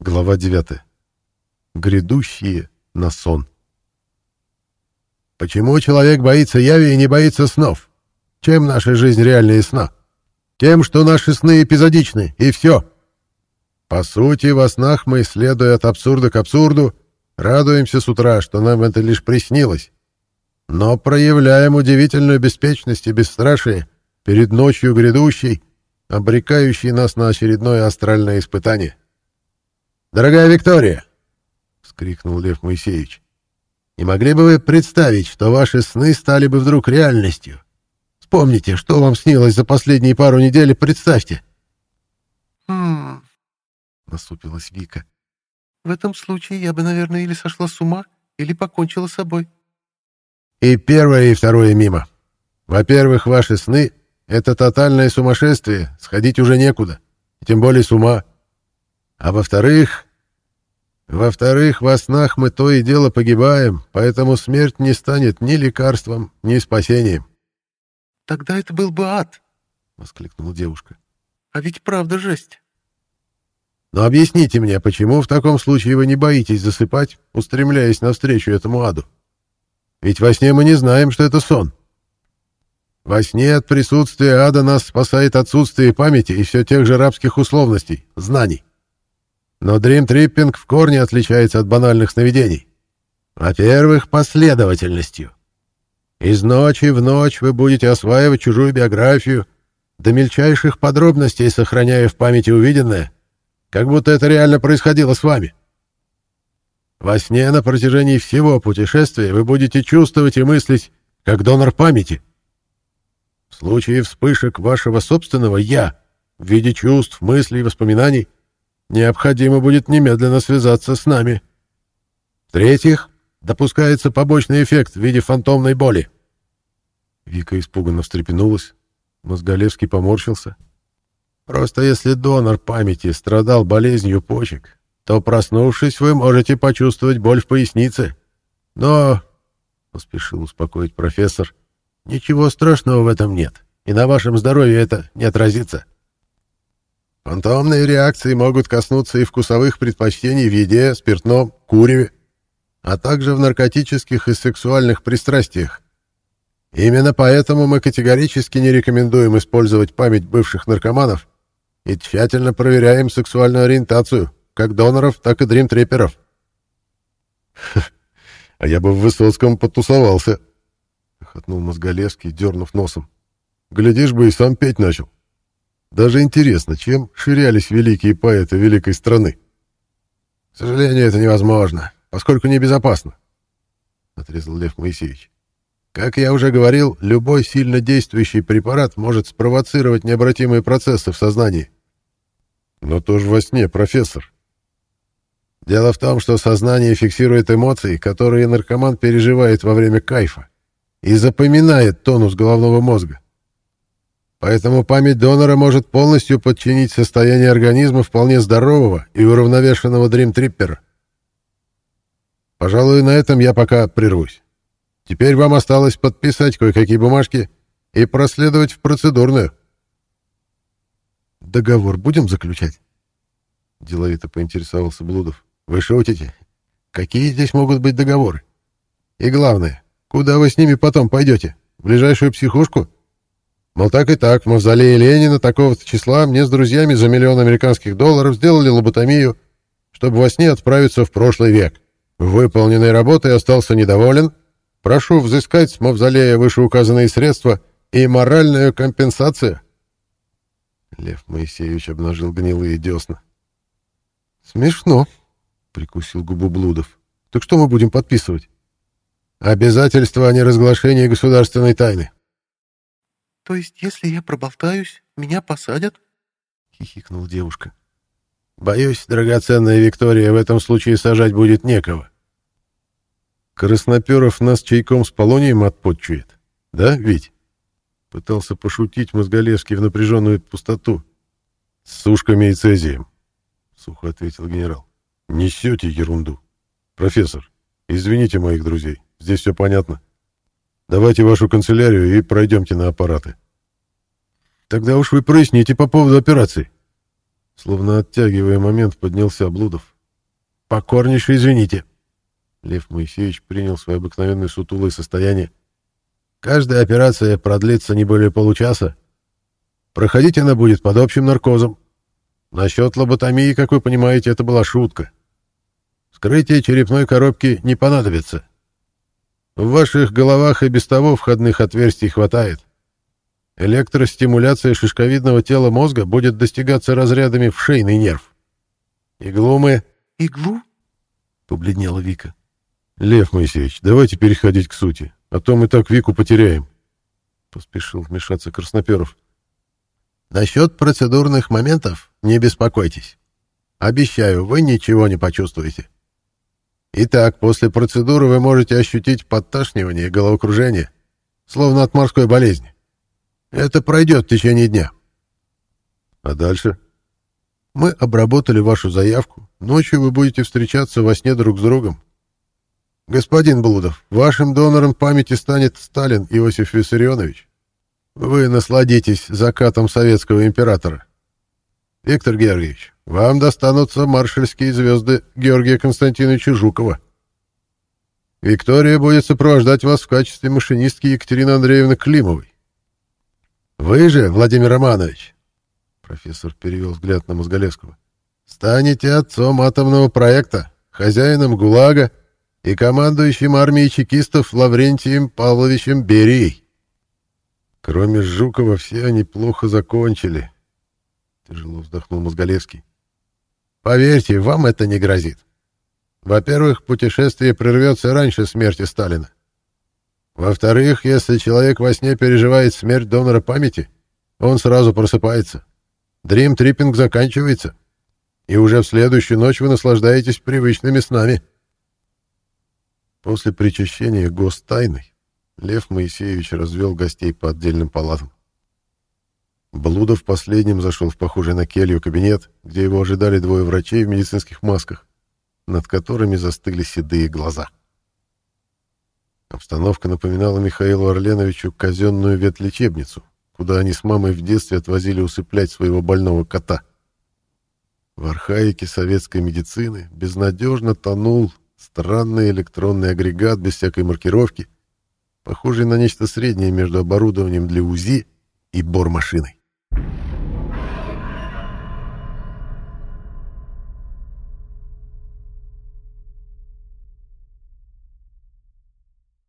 Глава 9. Грядущие на сон. Почему человек боится яви и не боится снов? Чем наша жизнь реальнее сна? Тем, что наши сны эпизодичны, и все. По сути, во снах мы, следуя от абсурда к абсурду, радуемся с утра, что нам это лишь приснилось. Но проявляем удивительную беспечность и бесстрашие перед ночью грядущей, обрекающей нас на очередное астральное испытание. «Дорогая Виктория!» — вскрикнул Лев Моисеевич. «Не могли бы вы представить, что ваши сны стали бы вдруг реальностью? Вспомните, что вам снилось за последние пару недель, представьте». «Хм...» — насупилась Вика. «В этом случае я бы, наверное, или сошла с ума, или покончила с собой». «И первое, и второе мимо. Во-первых, ваши сны — это тотальное сумасшествие, сходить уже некуда, тем более с ума. А во-вторых... Во-вторых, во снах мы то и дело погибаем, поэтому смерть не станет ни лекарством, ни спасением. «Тогда это был бы ад!» — воскликнула девушка. «А ведь правда жесть!» «Но объясните мне, почему в таком случае вы не боитесь засыпать, устремляясь навстречу этому аду? Ведь во сне мы не знаем, что это сон. Во сне от присутствия ада нас спасает отсутствие памяти и все тех же рабских условностей, знаний. Но дрим-триппинг в корне отличается от банальных сновидений. Во-первых, последовательностью. Из ночи в ночь вы будете осваивать чужую биографию, до мельчайших подробностей сохраняя в памяти увиденное, как будто это реально происходило с вами. Во сне на протяжении всего путешествия вы будете чувствовать и мыслить, как донор памяти. В случае вспышек вашего собственного «я» в виде чувств, мыслей и воспоминаний необходимо будет немедленно связаться с нами. В-третьих, допускается побочный эффект в виде фантомной боли. Вика испуганно встрепенулась. Мозголевский поморщился. Просто если донор памяти страдал болезнью почек, то, проснувшись, вы можете почувствовать боль в пояснице. Но, — поспешил успокоить профессор, — ничего страшного в этом нет, и на вашем здоровье это не отразится. — Фантомные реакции могут коснуться и вкусовых предпочтений в еде, спиртном, куреве, а также в наркотических и сексуальных пристрастиях. Именно поэтому мы категорически не рекомендуем использовать память бывших наркоманов и тщательно проверяем сексуальную ориентацию, как доноров, так и дримтреперов. «А я бы в Высоцком потусовался», — хохотнул Мозголевский, дернув носом. «Глядишь бы и сам петь начал». Даже интересно, чем ширялись великие поэты великой страны? — К сожалению, это невозможно, поскольку небезопасно, — отрезал Лев Моисеевич. Как я уже говорил, любой сильно действующий препарат может спровоцировать необратимые процессы в сознании. Но тоже во сне, профессор. Дело в том, что сознание фиксирует эмоции, которые наркоман переживает во время кайфа, и запоминает тонус головного мозга. Поэтому память донора может полностью подчинить состояние организма вполне здорового и уравновешенного дримтриппера. Пожалуй, на этом я пока прервусь. Теперь вам осталось подписать кое-какие бумажки и проследовать в процедурную. Договор будем заключать? Деловито поинтересовался Блудов. Вы шутите? Какие здесь могут быть договоры? И главное, куда вы с ними потом пойдете? В ближайшую психушку? — Мол, так и так, в мавзолее Ленина такого-то числа мне с друзьями за миллион американских долларов сделали лоботомию, чтобы во сне отправиться в прошлый век. Выполненной работой остался недоволен. Прошу взыскать с мавзолея вышеуказанные средства и моральную компенсацию. Лев Моисеевич обнажил гнилые десна. «Смешно», — прикусил губу Блудов. «Так что мы будем подписывать?» «Обязательство о неразглашении государственной тайны», «То есть, если я проболтаюсь, меня посадят?» — хихикнула девушка. «Боюсь, драгоценная Виктория, в этом случае сажать будет некого». «Красноперов нас чайком с полонием отпотчует, да, ведь?» Пытался пошутить Мозголевский в напряженную пустоту. «С сушками и цезием», — сухо ответил генерал. «Несете ерунду. Профессор, извините моих друзей, здесь все понятно. Давайте вашу канцелярию и пройдемте на аппараты. Тогда уж вы проясните по поводу операции. Словно оттягивая момент, поднялся Блудов. «Покорнейше извините». Лев Моисеевич принял свое обыкновенное сутулое состояние. «Каждая операция продлится не более получаса. Проходить она будет под общим наркозом. Насчет лоботомии, как вы понимаете, это была шутка. Вскрытие черепной коробки не понадобится. В ваших головах и без того входных отверстий хватает. Электростимуляция шишковидного тела мозга будет достигаться разрядами в шейный нерв. Иглу мы... — Иглу? — побледнела Вика. — Лев Моисеевич, давайте переходить к сути, а то мы так Вику потеряем. Поспешил вмешаться Красноперов. — Насчет процедурных моментов не беспокойтесь. Обещаю, вы ничего не почувствуете. Итак, после процедуры вы можете ощутить подташнивание и головокружение, словно от морской болезни. Это пройдет в течение дня. А дальше? Мы обработали вашу заявку. Ночью вы будете встречаться во сне друг с другом. Господин Блудов, вашим донором памяти станет Сталин Иосиф Виссарионович. Вы насладитесь закатом советского императора. Виктор Георгиевич, вам достанутся маршальские звезды Георгия Константиновича Жукова. Виктория будет сопровождать вас в качестве машинистки Екатерины Андреевны Климовой. Вы же, Владимир Романович, профессор перевел взгляд на Мозголевского, станете отцом атомного проекта, хозяином ГУЛАГа и командующим армией чекистов Лаврентием Павловичем Берией. Кроме Жукова, все они плохо закончили. Тяжело вздохнул Мозголевский. Поверьте, вам это не грозит. Во-первых, путешествие прервется раньше смерти Сталина. Во-вторых, если человек во сне переживает смерть донора памяти, он сразу просыпается. Дрим-триппинг заканчивается, и уже в следующую ночь вы наслаждаетесь привычными снами. После причащения гостайной Лев Моисеевич развел гостей по отдельным палатам. Блудов последним зашел в похожий на келью кабинет, где его ожидали двое врачей в медицинских масках, над которыми застыли седые глаза. Обстановка напоминала Михаилу Орленовичу казенную ветлечебницу, куда они с мамой в детстве отвозили усыплять своего больного кота. В архаике советской медицины безнадежно тонул странный электронный агрегат без всякой маркировки, похожий на нечто среднее между оборудованием для УЗИ и бормашиной.